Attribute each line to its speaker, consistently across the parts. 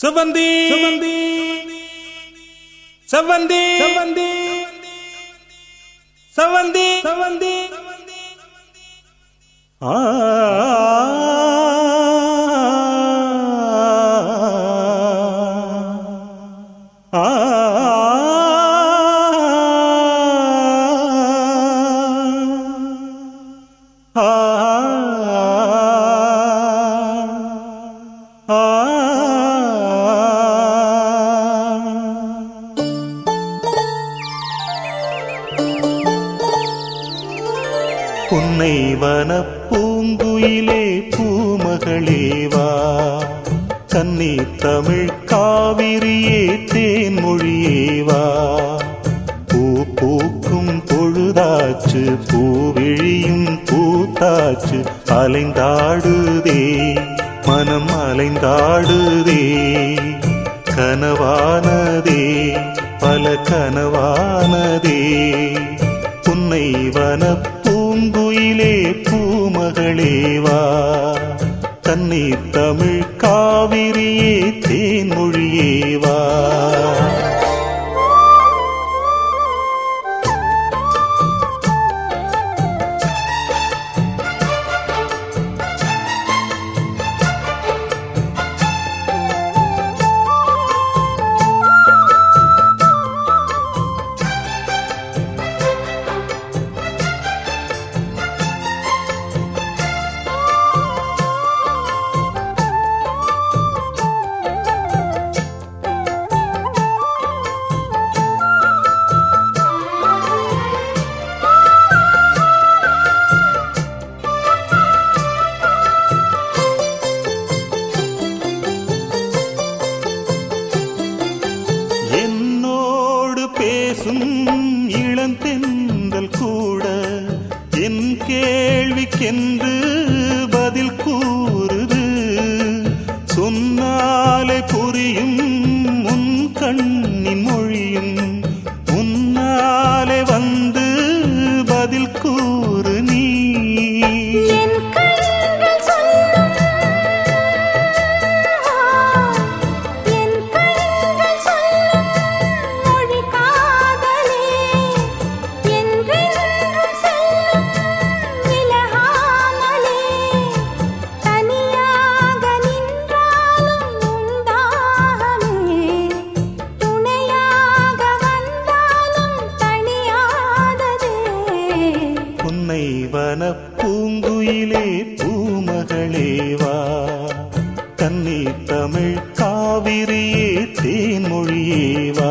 Speaker 1: செவந்தி செவந்தி செவந்தி செவந்தி செவந்தி செவந்தி ஆ ஆ. வனப்பூங்குயிலே பூமகளேவா கன்னி தமிழ் காவிரியே தேன்மொழியேவா பூ பூக்கும் பொழுதாச்சு பூவிழியும் பூத்தாச்சு அலைந்தாடுதே மனம் அலைந்தாடுதே. கனவானதே பல கனவானதே. புன்னை வனப் பூங்குயிலே பூமகளேவா தன்னை தமிழ் காவிரியே தேன்மொழியேவா கேள்விக்கென்று பதில் கூறுது. சொன்னாலே புரியும் உன் கண்ணின் மொழியும் உன்னால் கன்னி தமிழ் காவிரியே தேன்மொழியேவா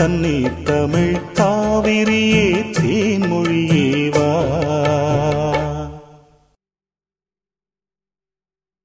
Speaker 1: தன்னை தமிழ் காவிரியே தேன்மொழியேவா